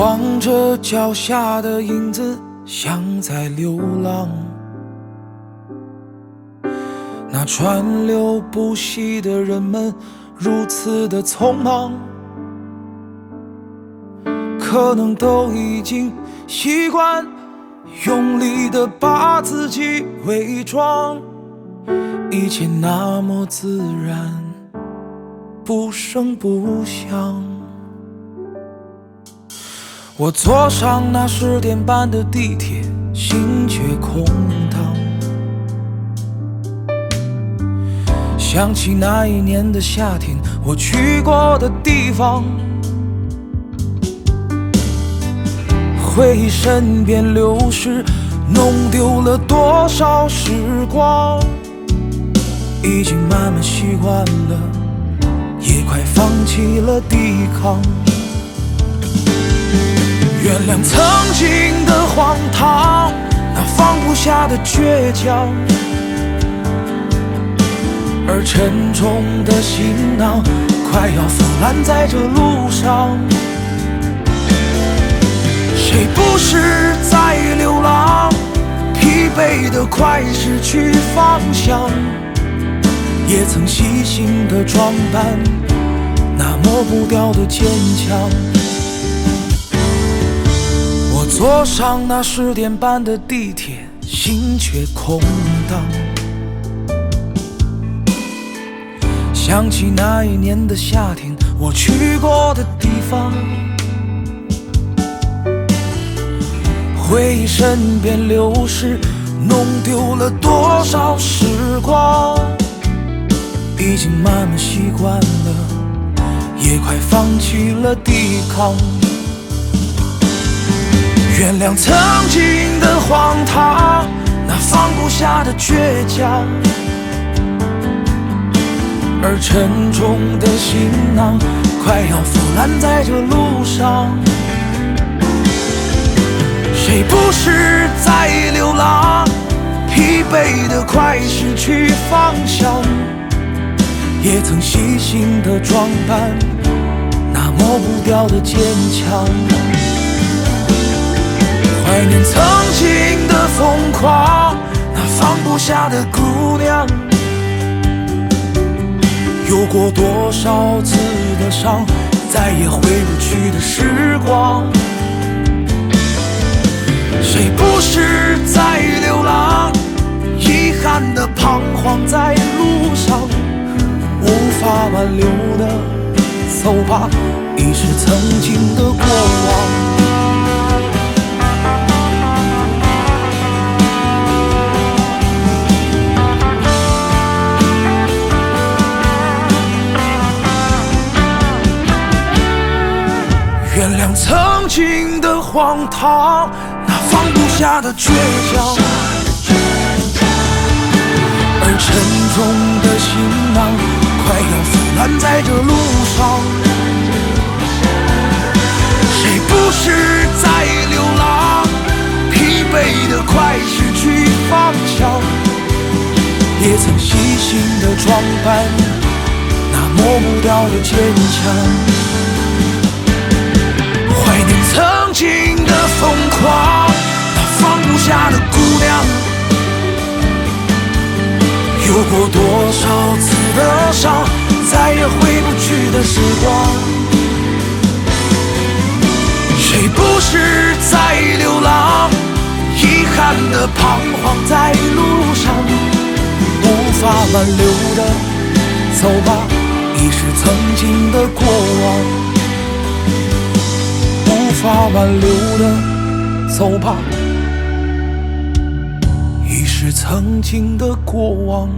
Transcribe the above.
望着脚下的影子，像在流浪。那川流不息的人们，如此的匆忙，可能都已经习惯用力的把自己伪装，一切那么自然，不声不响。我坐上那十点半的地铁，心却空荡。想起那一年的夏天，我去过的地方，回忆身边流逝，弄丢了多少时光。已经慢慢习惯了，也快放弃了抵抗。原谅曾经的荒唐，那放不下的倔强，而沉重的行囊快要腐烂在这路上。谁不是在流浪？疲惫的快失去方向，也曾细心的装扮，那抹不掉的坚强。坐上那十点半的地铁，心却空荡。想起那一年的夏天，我去过的地方，回忆身边流逝，弄丢了多少时光。已经慢慢习惯了，也快放弃了抵抗。原谅曾经的荒唐，那放不下的倔强，而沉重的行囊快要腐烂在这路上。谁不是在流浪？疲惫的快失去方向，也曾细心的装扮，那抹不掉的坚强。怀念曾经的疯狂，那放不下的姑娘，有过多少次的伤，再也回不去的时光。谁不是在流浪？遗憾的彷徨在路上，无法挽留的，走吧，已是曾经的过往。曾经的荒唐，那放不下的倔强，而沉重的行囊快要腐烂在这路上。谁不是在流浪？疲惫的快失去方向，也曾细心的装扮，那抹不掉的坚强。怀念曾经的疯狂，那放不下的姑娘，有过多少次的伤，再也回不去的时光。谁不是在流浪？遗憾的彷徨？在路上，无法挽留的，走吧，已是曾经的过往。无法挽留的，走吧，已是曾经的过往。